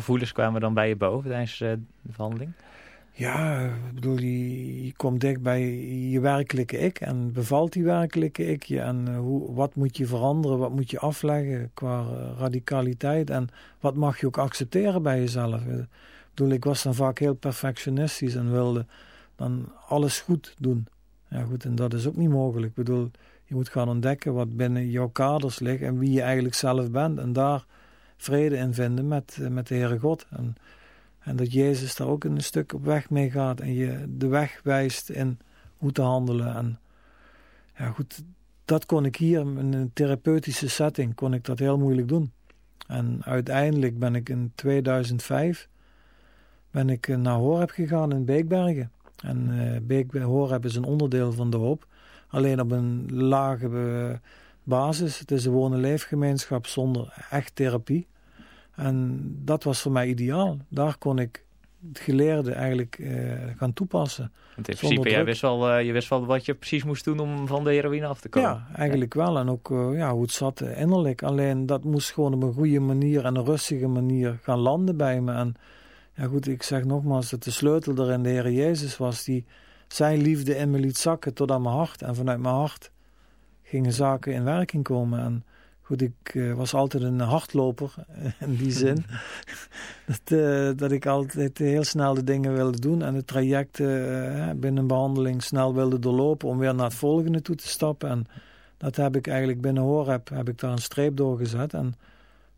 Gevoelens kwamen dan bij je boven tijdens de verhandeling? Ja, ik bedoel, je, komt dicht bij je werkelijke ik en bevalt die werkelijke ik je en hoe, wat moet je veranderen, wat moet je afleggen qua radicaliteit en wat mag je ook accepteren bij jezelf. Ik bedoel, ik was dan vaak heel perfectionistisch en wilde dan alles goed doen. Ja goed, en dat is ook niet mogelijk. Ik bedoel, je moet gaan ontdekken wat binnen jouw kaders ligt en wie je eigenlijk zelf bent en daar vrede in vinden met, met de Heere God. En, en dat Jezus daar ook een stuk op weg mee gaat en je de weg wijst in hoe te handelen. En ja, goed, dat kon ik hier in een therapeutische setting, kon ik dat heel moeilijk doen. En uiteindelijk ben ik in 2005 ben ik naar Horeb gegaan in Beekbergen. En uh, Beek Horeb is een onderdeel van de hoop. Alleen op een lage basis. Het is een wonen leefgemeenschap zonder echt therapie. En dat was voor mij ideaal. Daar kon ik het geleerde eigenlijk uh, gaan toepassen. Want in principe, jij wist wel, uh, je wist wel wat je precies moest doen om van de heroïne af te komen. Ja, eigenlijk wel. En ook uh, ja, hoe het zat innerlijk. Alleen dat moest gewoon op een goede manier en een rustige manier gaan landen bij me. En ja goed, ik zeg nogmaals dat de sleutel er in de Heer Jezus was. Die zijn liefde in me liet zakken tot aan mijn hart. En vanuit mijn hart gingen zaken in werking komen. En Goed, ik uh, was altijd een hardloper [LAUGHS] in die zin. [LAUGHS] dat, uh, dat ik altijd heel snel de dingen wilde doen en de trajecten uh, binnen een behandeling snel wilde doorlopen om weer naar het volgende toe te stappen. En dat heb ik eigenlijk binnen Horeb, heb ik daar een streep door gezet en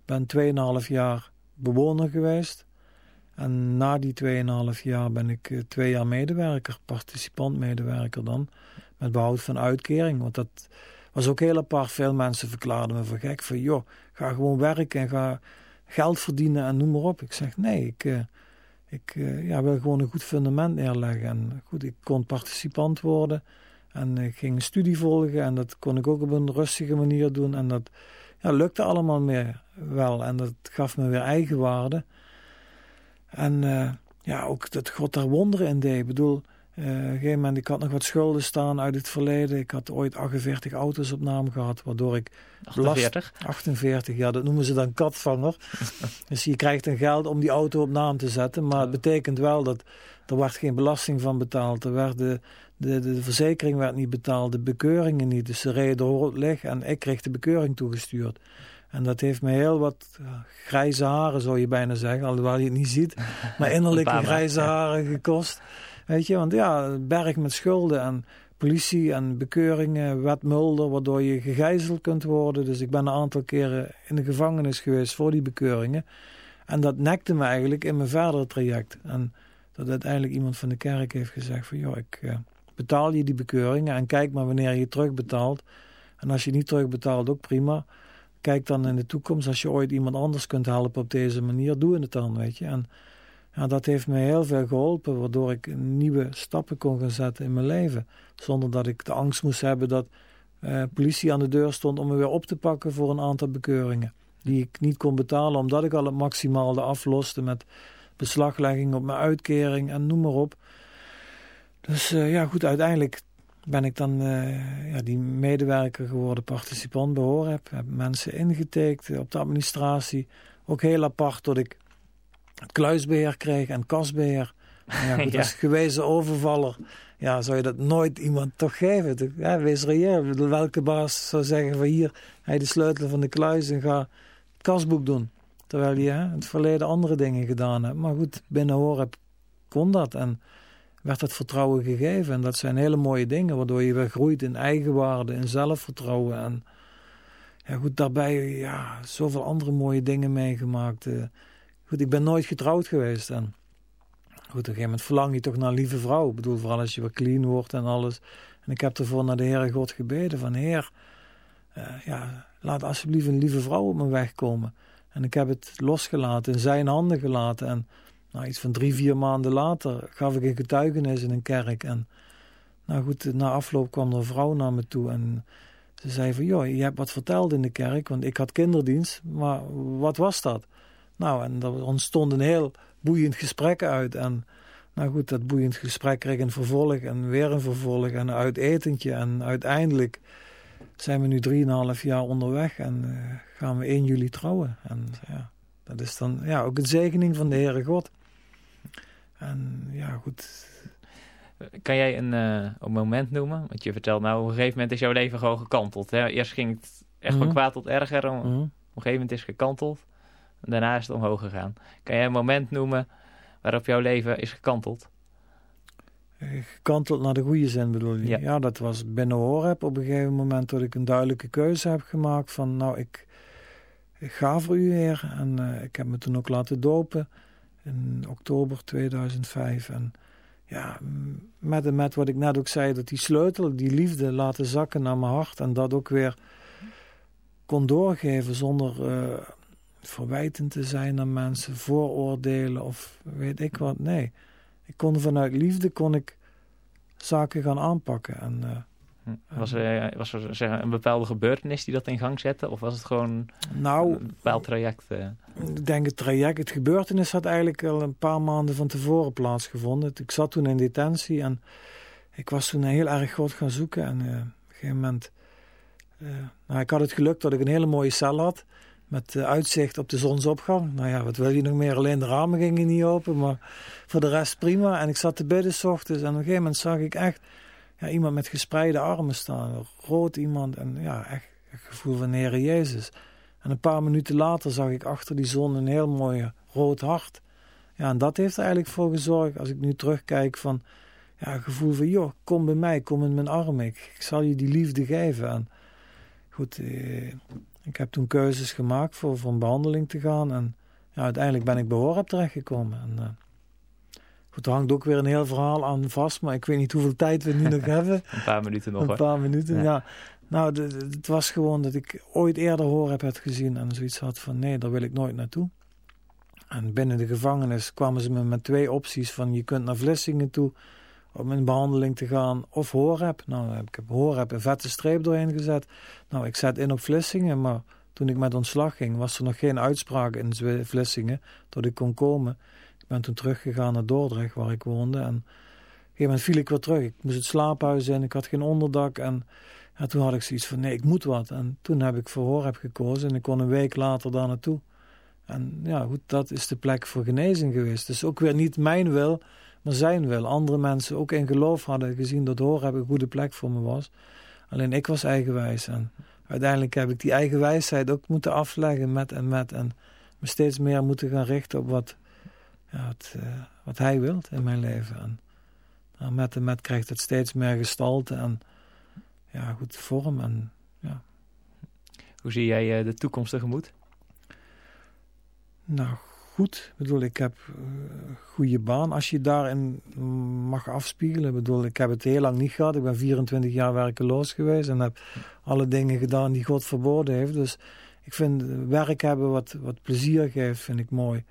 ben 2,5 jaar bewoner geweest. En na die 2,5 jaar ben ik twee jaar medewerker, participant medewerker dan, met behoud van uitkering. Want dat was ook heel apart. Veel mensen verklaarden me voor gek. Van joh, ga gewoon werken en ga geld verdienen en noem maar op. Ik zeg nee, ik, uh, ik uh, ja, wil gewoon een goed fundament neerleggen. En goed, ik kon participant worden en ik ging een studie volgen. En dat kon ik ook op een rustige manier doen. En dat ja, lukte allemaal meer wel. En dat gaf me weer eigenwaarde. En uh, ja, ook dat God daar wonderen in deed. Ik bedoel, op een gegeven moment, ik had nog wat schulden staan uit het verleden. Ik had ooit 48 auto's op naam gehad, waardoor ik... 48? 48, ja, dat noemen ze dan katvanger. [LAUGHS] dus je krijgt een geld om die auto op naam te zetten. Maar het betekent wel dat er werd geen belasting van betaald. Er werd de, de, de verzekering werd niet betaald, de bekeuringen niet. Dus ze reden door rood licht en ik kreeg de bekeuring toegestuurd. En dat heeft me heel wat grijze haren, zou je bijna zeggen. Alhoewel je het niet ziet. [LAUGHS] Maar innerlijke grijze haren gekost. Weet je, want ja, berg met schulden en politie en bekeuringen, wet Mulder, waardoor je gegijzeld kunt worden. Dus ik ben een aantal keren in de gevangenis geweest voor die bekeuringen. En dat nekte me eigenlijk in mijn verdere traject. En dat uiteindelijk iemand van de kerk heeft gezegd van, joh, ik uh, betaal je die bekeuringen en kijk maar wanneer je terugbetaalt. En als je niet terugbetaalt, ook prima. Kijk dan in de toekomst, als je ooit iemand anders kunt helpen op deze manier, doe het dan, weet je. En ja, dat heeft me heel veel geholpen, waardoor ik nieuwe stappen kon gaan zetten in mijn leven. Zonder dat ik de angst moest hebben dat uh, politie aan de deur stond om me weer op te pakken voor een aantal bekeuringen. Die ik niet kon betalen, omdat ik al het maximale afloste met beslaglegging op mijn uitkering en noem maar op. Dus uh, ja, goed, uiteindelijk ben ik dan uh, ja, die medewerker geworden, participant bij Horeb. Heb mensen ingetekend op de administratie. Ook heel apart dat ik kluisbeheer kreeg en kasbeheer. Ja, [LAUGHS] goed, Als gewezen overvaller ja, zou je dat nooit iemand toch geven. Ja, wees reëel. Welke baas zou zeggen van hier, hij de sleutel van de kluis en ga het kasboek doen. Terwijl je in het verleden andere dingen gedaan hebt. Maar goed, binnen Horeb kon dat en werd dat vertrouwen gegeven. En dat zijn hele mooie dingen, waardoor je weer groeit in eigenwaarde, in zelfvertrouwen. En ja, goed, daarbij ja, zoveel andere mooie dingen meegemaakt. Goed, ik ben nooit getrouwd geweest. En goed, op een gegeven moment verlang je toch naar een lieve vrouw. Ik bedoel, vooral als je wat clean wordt en alles. En ik heb ervoor naar de Heere God gebeden van... Heer, uh, ja, laat alsjeblieft een lieve vrouw op mijn weg komen. En ik heb het losgelaten, in zijn handen gelaten. En nou, iets van drie, vier maanden later gaf ik een getuigenis in een kerk. En nou goed, na afloop kwam er een vrouw naar me toe en... Ze zei van, joh, je hebt wat verteld in de kerk, want ik had kinderdienst, maar wat was dat? Nou, en er ontstond een heel boeiend gesprek uit. En nou goed, dat boeiend gesprek kreeg een vervolg en weer een vervolg en een uitetentje. En uiteindelijk zijn we nu drieënhalf jaar onderweg en uh, gaan we 1 juli trouwen. En ja, dat is dan ja, ook een zegening van de Heere God. En ja, goed. Kan jij een, uh, een moment noemen? Want je vertelt nou, op een gegeven moment is jouw leven gewoon gekanteld. Hè? Eerst ging het echt van mhm. kwaad tot erger. Op een gegeven moment is het gekanteld. En daarna is het omhoog gegaan. Kan jij een moment noemen waarop jouw leven is gekanteld? Eh, gekanteld naar de goede zin bedoel je? Ja, dat was binnen Horeb op een gegeven moment dat ik een duidelijke keuze heb gemaakt van nou ik, ik ga voor u heer. En uh, ik heb me toen ook laten dopen in oktober 2005. En ja, met, met wat ik net ook zei, dat die sleutel, die liefde laten zakken naar mijn hart en dat ook weer kon doorgeven zonder uh, verwijtend te zijn naar mensen, vooroordelen of weet ik wat. Nee, ik kon vanuit liefde kon ik zaken gaan aanpakken. En, uh, was er, was er zeg, een bepaalde gebeurtenis die dat in gang zette? Of was het gewoon nou, een bepaald traject? Uh? Ik denk het traject, het gebeurtenis had eigenlijk al een paar maanden van tevoren plaatsgevonden. Ik zat toen in detentie en ik was toen heel erg goed gaan zoeken. En uh, op een gegeven moment, nou, ik had het geluk dat ik een hele mooie cel had. Met uitzicht op de zonsopgang. Nou ja, wat wil je nog meer? Alleen de ramen gingen niet open, maar voor de rest prima. En ik zat te bidden ochtends en op een gegeven moment zag ik echt ja, iemand met gespreide armen staan. Rood iemand en ja, echt het gevoel van Heer Jezus. En een paar minuten later zag ik achter die zon een heel mooi rood hart. Ja, en dat heeft er eigenlijk voor gezorgd, als ik nu terugkijk, van ja, een gevoel van, joh, kom bij mij, kom in mijn armen. Ik, ik zal je die liefde geven. En goed, eh, ik heb toen keuzes gemaakt voor, voor een behandeling te gaan. En ja, uiteindelijk ben ik bij Horeb terechtgekomen. En, uh, Goed, er hangt ook weer een heel verhaal aan vast, maar ik weet niet hoeveel tijd we nu nog [LAUGHS] hebben. een paar minuten nog Een paar minuten, ja. Nou, het was gewoon dat ik ooit eerder hoor heb het gezien en zoiets had van nee, daar wil ik nooit naartoe. En binnen de gevangenis kwamen ze me met twee opties van je kunt naar Vlissingen toe om in behandeling te gaan of Horeb. Nou, ik heb Horeb een vette streep doorheen gezet. Nou, ik zet in op Vlissingen, maar toen ik met ontslag ging was er nog geen uitspraak in Vlissingen dat ik kon komen ben toen teruggegaan naar Dordrecht, waar ik woonde. En op een gegeven moment viel ik weer terug. Ik moest het slaaphuis in, ik had geen onderdak. En toen had ik zoiets van, nee, ik moet wat. En toen heb ik voor heb gekozen en ik kon een week later daar naartoe. En ja, goed, dat is de plek voor genezing geweest. Dus ook weer niet mijn wil, maar zijn wil. Andere mensen ook in geloof hadden gezien dat Horeb een goede plek voor me was. Alleen ik was eigenwijs. En uiteindelijk heb ik die eigenwijsheid ook moeten afleggen met en met. En me steeds meer moeten gaan richten op wat ja, wat, uh, wat hij wilt in mijn leven. En met en met krijgt het steeds meer gestalte en ja, goed vorm. En, ja. Hoe zie jij uh, de toekomst tegemoet? Nou, goed. Ik bedoel, ik heb een uh, goede baan. Als je daarin mag afspiegelen. Ik bedoel, ik heb het heel lang niet gehad. Ik ben 24 jaar werkeloos geweest en heb alle dingen gedaan die God verboden heeft. Dus ik vind werk hebben wat, wat plezier geeft, vind ik mooi.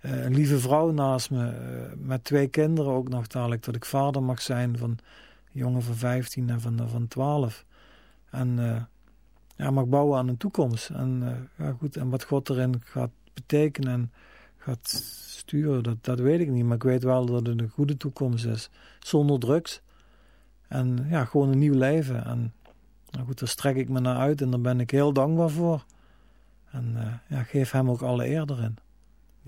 Eh, een lieve vrouw naast me, eh, met twee kinderen ook nog dadelijk, dat ik vader mag zijn van een jongen van 15 en van, van 12. En ja, mag bouwen aan een toekomst. En, ja, goed, en wat God erin gaat betekenen en gaat sturen, dat, dat weet ik niet. Maar ik weet wel dat het een goede toekomst is. Zonder drugs. En ja, gewoon een nieuw leven. En nou goed, daar strek ik me naar uit en daar ben ik heel dankbaar voor. En ja, geef hem ook alle eer erin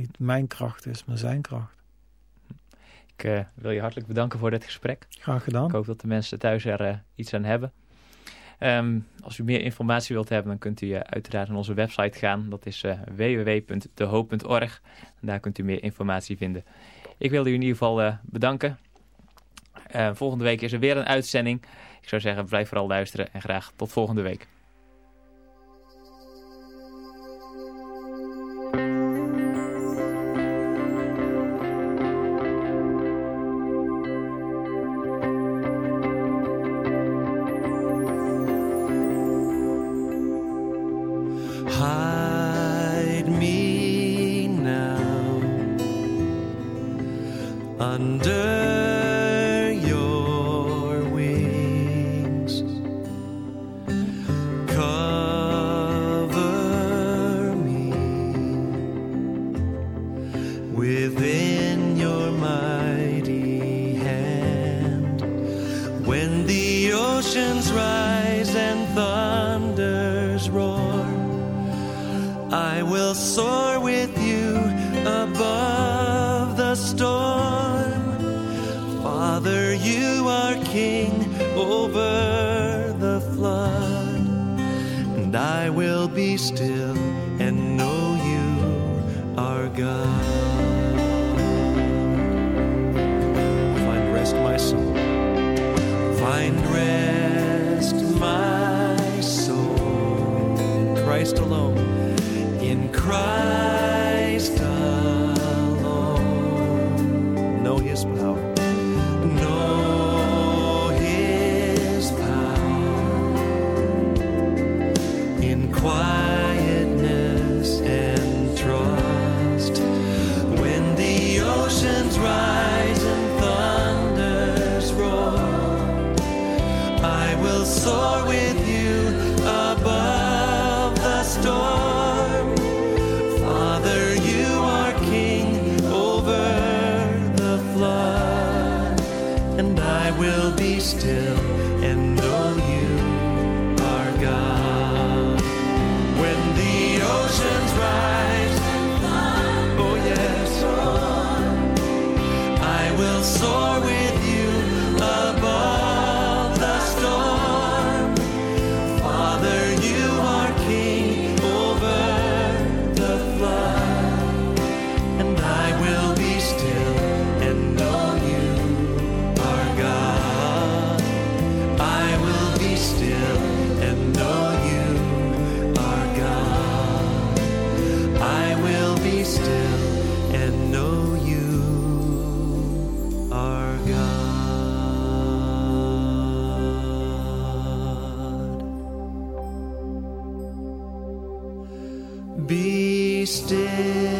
niet mijn kracht is, maar zijn kracht. Ik uh, wil je hartelijk bedanken voor dit gesprek. Graag gedaan. Ik hoop dat de mensen thuis er uh, iets aan hebben. Um, als u meer informatie wilt hebben, dan kunt u uh, uiteraard naar onze website gaan. Dat is www.dehoop.org. Daar kunt u meer informatie vinden. Ik wilde u in ieder geval bedanken. volgende week is er weer een uitzending. Ik zou zeggen, blijf vooral luisteren en graag tot volgende week. oceans rise and thunders roar, I will soar with you above the storm. Father, you are king over the flood, and I will be still and know you are God. Still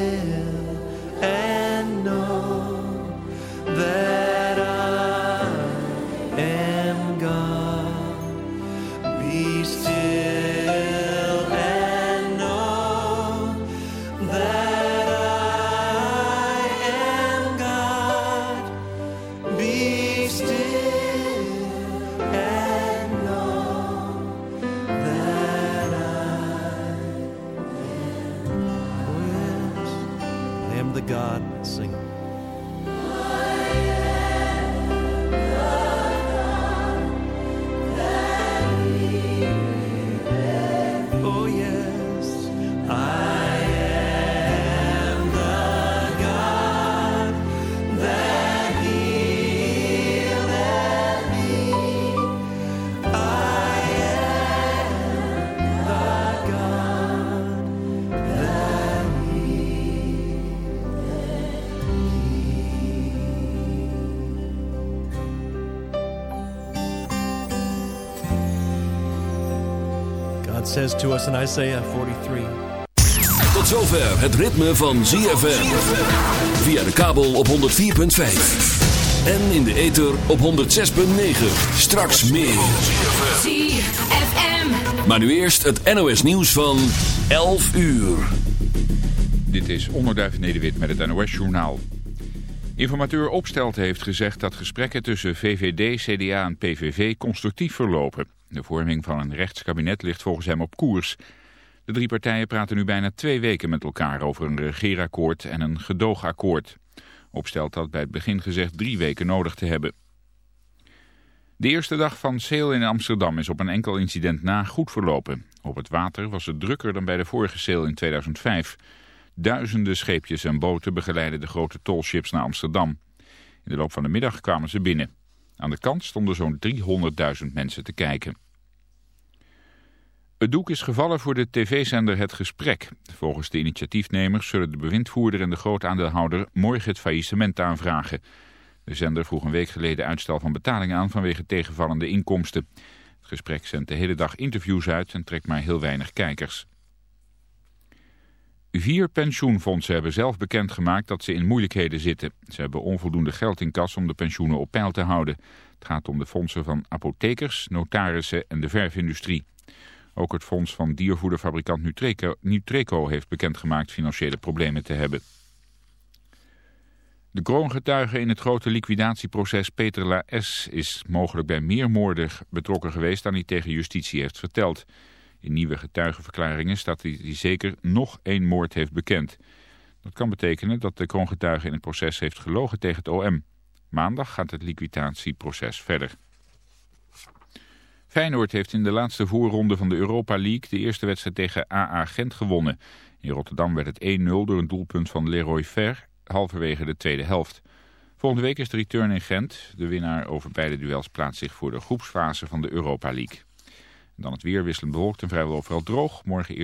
says to us in Isaiah 43. Tot zover het ritme van ZFM. Via de kabel op 104.5. En in de ether op 106.9. Straks meer. ZFM. Maar nu eerst het NOS nieuws van 11 uur. Dit is Onderduif Nederwit met het NOS Journaal. Informateur Opstelt heeft gezegd dat gesprekken tussen VVD, CDA en PVV constructief verlopen. De vorming van een rechtskabinet ligt volgens hem op koers. De drie partijen praten nu bijna twee weken met elkaar over een regeerakkoord en een gedoogakkoord. Opstelt had bij het begin gezegd drie weken nodig te hebben. De eerste dag van Sail in Amsterdam is op een enkel incident na goed verlopen. Op het water was het drukker dan bij de vorige Sail in 2005. Duizenden scheepjes en boten begeleiden de grote tolships naar Amsterdam. In de loop van de middag kwamen ze binnen. Aan de kant stonden zo'n 300.000 mensen te kijken. Het doek is gevallen voor de tv-zender Het Gesprek. Volgens de initiatiefnemers zullen de bewindvoerder en de grootaandeelhouder morgen het faillissement aanvragen. De zender vroeg een week geleden uitstel van betalingen aan vanwege tegenvallende inkomsten. Het gesprek zendt de hele dag interviews uit en trekt maar heel weinig kijkers. Vier pensioenfondsen hebben zelf bekendgemaakt dat ze in moeilijkheden zitten. Ze hebben onvoldoende geld in kas om de pensioenen op peil te houden. Het gaat om de fondsen van apothekers, notarissen en de verfindustrie. Ook het fonds van diervoederfabrikant Nutreco, heeft bekendgemaakt financiële problemen te hebben. De kroongetuige in het grote liquidatieproces Peter La S. is mogelijk bij meer moorden betrokken geweest dan hij tegen justitie heeft verteld. In nieuwe getuigenverklaringen staat dat hij zeker nog één moord heeft bekend. Dat kan betekenen dat de kroongetuige in het proces heeft gelogen tegen het OM. Maandag gaat het liquidatieproces verder. Feyenoord heeft in de laatste voorronde van de Europa League de eerste wedstrijd tegen AA Gent gewonnen. In Rotterdam werd het 1-0 door een doelpunt van Leroy Fer, halverwege de tweede helft. Volgende week is de return in Gent. De winnaar over beide duels plaatst zich voor de groepsfase van de Europa League. Dan het weer wisselend bewolkt en vrijwel overal droog. Morgen